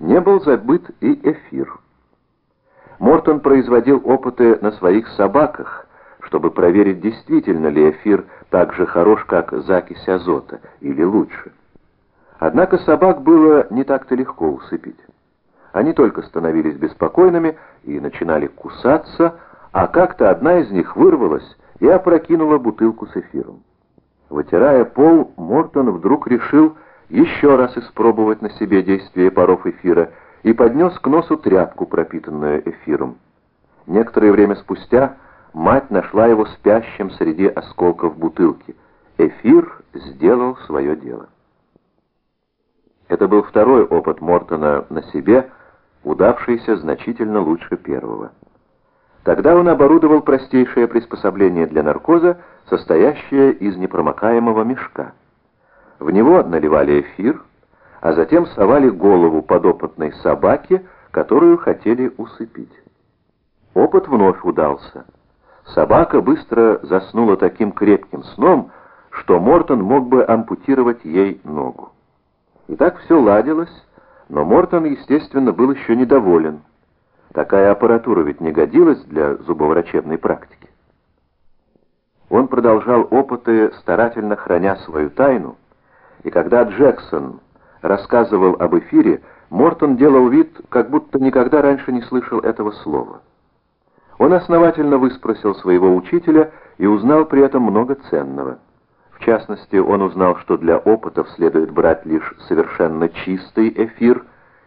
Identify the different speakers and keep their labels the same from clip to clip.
Speaker 1: не был забыт и эфир. Мортон производил опыты на своих собаках, чтобы проверить, действительно ли эфир так же хорош, как закись азота, или лучше. Однако собак было не так-то легко усыпить. Они только становились беспокойными и начинали кусаться, а как-то одна из них вырвалась и опрокинула бутылку с эфиром. Вытирая пол, Мортон вдруг решил еще раз испробовать на себе действие паров эфира и поднес к носу тряпку, пропитанную эфиром. Некоторое время спустя мать нашла его спящим среди осколков бутылки. Эфир сделал свое дело. Это был второй опыт Мортона на себе, удавшийся значительно лучше первого. Тогда он оборудовал простейшее приспособление для наркоза, состоящее из непромокаемого мешка. В него наливали эфир, а затем совали голову подопытной собаки, которую хотели усыпить. Опыт вновь удался. Собака быстро заснула таким крепким сном, что Мортон мог бы ампутировать ей ногу. И так все ладилось, но Мортон, естественно, был еще недоволен. Такая аппаратура ведь не годилась для зубоврачебной практики. Он продолжал опыты, старательно храня свою тайну, и когда Джексон рассказывал об эфире, Мортон делал вид, как будто никогда раньше не слышал этого слова. Он основательно выспросил своего учителя и узнал при этом много ценного. В частности, он узнал, что для опытов следует брать лишь совершенно чистый эфир,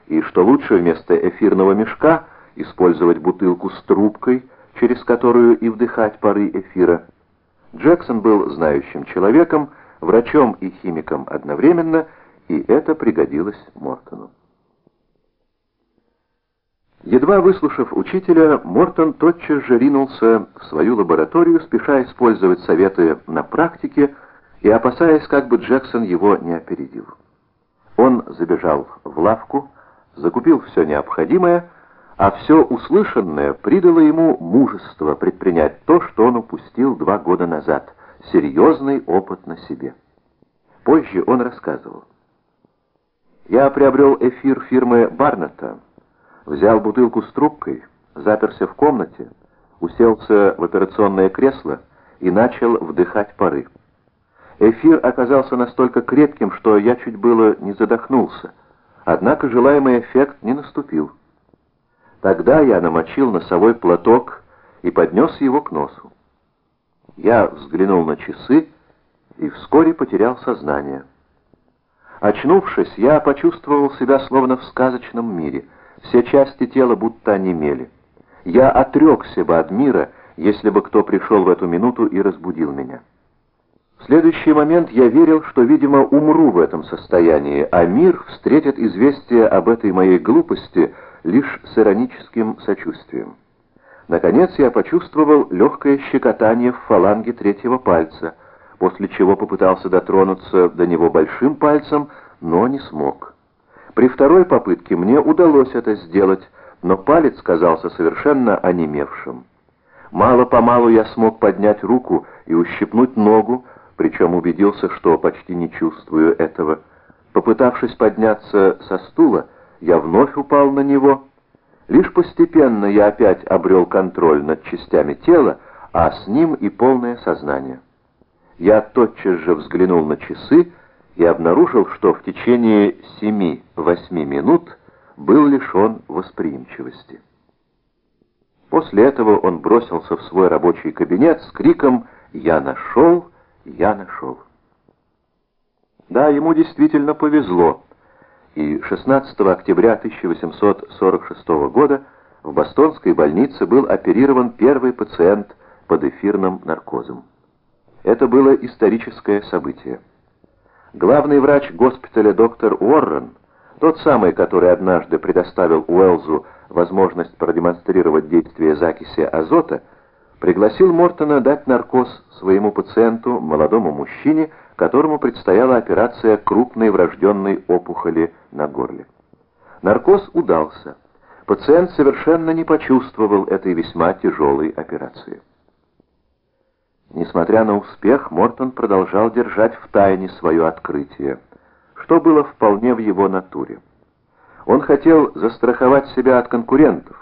Speaker 1: и что лучше вместо эфирного мешка использовать бутылку с трубкой, через которую и вдыхать пары эфира. Джексон был знающим человеком, врачом и химиком одновременно, и это пригодилось Мортону. Едва выслушав учителя, Мортон тотчас же ринулся в свою лабораторию, спеша использовать советы на практике, и опасаясь, как бы Джексон его не опередил. Он забежал в лавку, закупил все необходимое, а все услышанное придало ему мужество предпринять то, что он упустил два года назад, серьезный опыт на себе. Позже он рассказывал. «Я приобрел эфир фирмы Барнетта, взял бутылку с трубкой, заперся в комнате, уселся в операционное кресло и начал вдыхать пары. Эфир оказался настолько крепким, что я чуть было не задохнулся. Однако желаемый эффект не наступил. Тогда я намочил носовой платок и поднес его к носу. Я взглянул на часы и вскоре потерял сознание. Очнувшись, я почувствовал себя словно в сказочном мире. Все части тела будто онемели. Я отрекся бы от мира, если бы кто пришел в эту минуту и разбудил меня. В следующий момент я верил, что, видимо, умру в этом состоянии, а мир встретит известие об этой моей глупости лишь с ироническим сочувствием. Наконец я почувствовал легкое щекотание в фаланге третьего пальца, после чего попытался дотронуться до него большим пальцем, но не смог. При второй попытке мне удалось это сделать, но палец казался совершенно онемевшим. Мало-помалу я смог поднять руку и ущипнуть ногу, причем убедился, что почти не чувствую этого. Попытавшись подняться со стула, я вновь упал на него. Лишь постепенно я опять обрел контроль над частями тела, а с ним и полное сознание. Я тотчас же взглянул на часы и обнаружил, что в течение семи-восьми минут был лишен восприимчивости. После этого он бросился в свой рабочий кабинет с криком «Я нашел!» я нашел. Да, ему действительно повезло, и 16 октября 1846 года в бостонской больнице был оперирован первый пациент под эфирным наркозом. Это было историческое событие. Главный врач госпиталя доктор Уоррен, тот самый, который однажды предоставил Уэллзу возможность продемонстрировать действие закиси азота, пригласил Мортона дать наркоз своему пациенту, молодому мужчине, которому предстояла операция крупной врожденной опухоли на горле. Наркоз удался. Пациент совершенно не почувствовал этой весьма тяжелой операции. Несмотря на успех, Мортон продолжал держать в тайне свое открытие, что было вполне в его натуре. Он хотел застраховать себя от конкурентов,